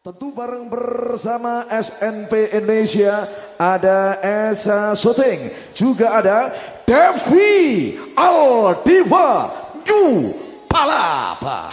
Tentu bareng bersama SNP Indonesia ada Esa Suting, juga ada Devi Aldiva New Palapa.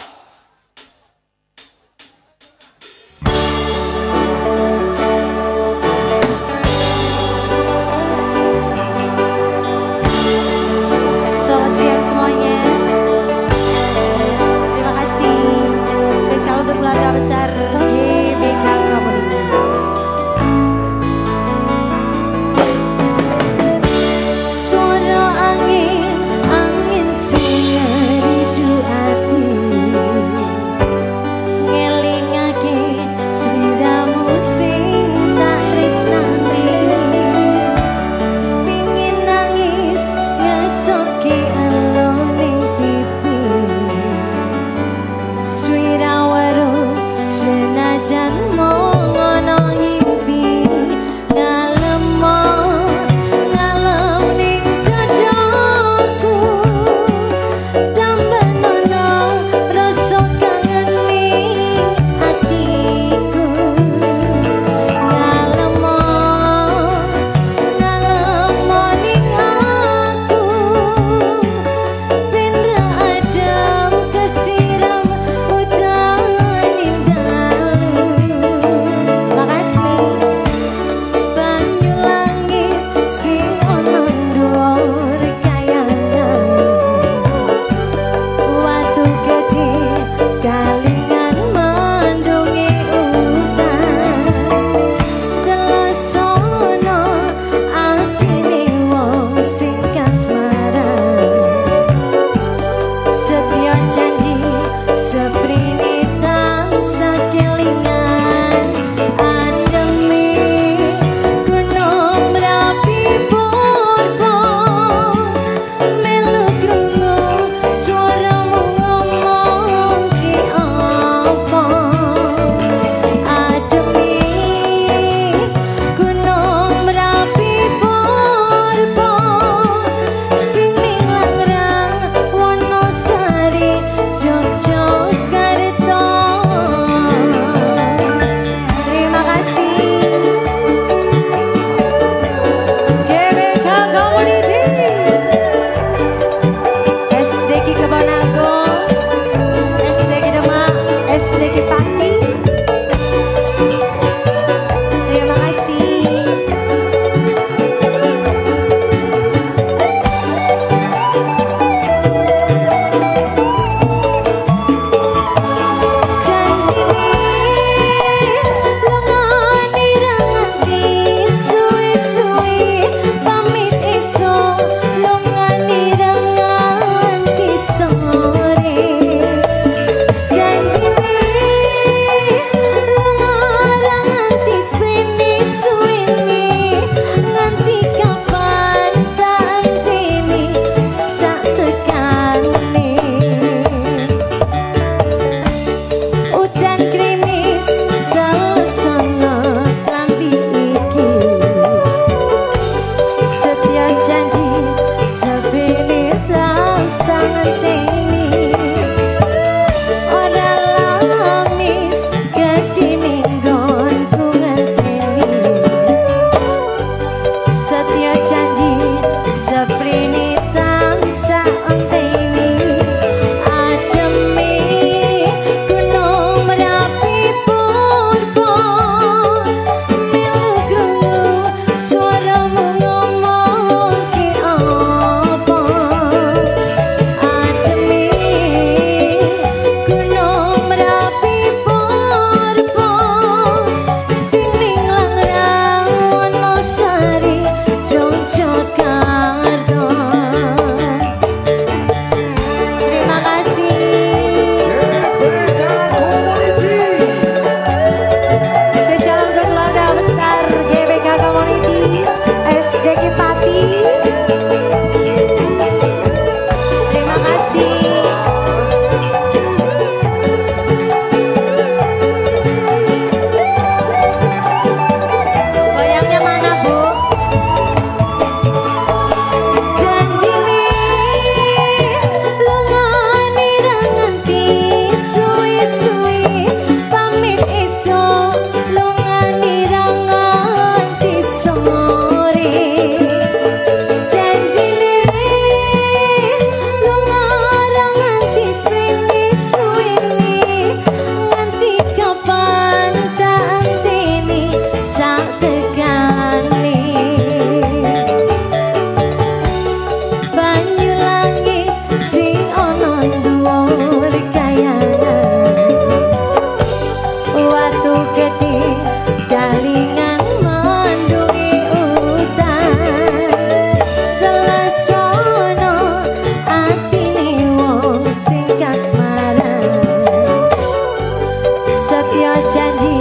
Setyo janji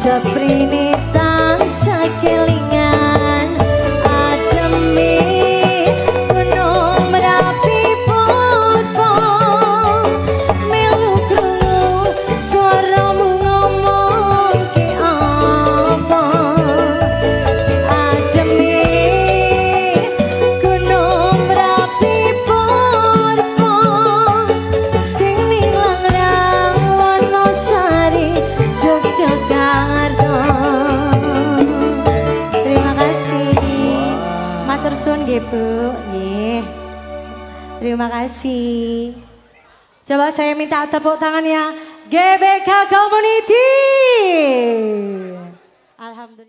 seprine nggih Bu. Nggih. Terima kasih. Coba saya minta tepuk tangannya GBK Community. Alhamdulillah.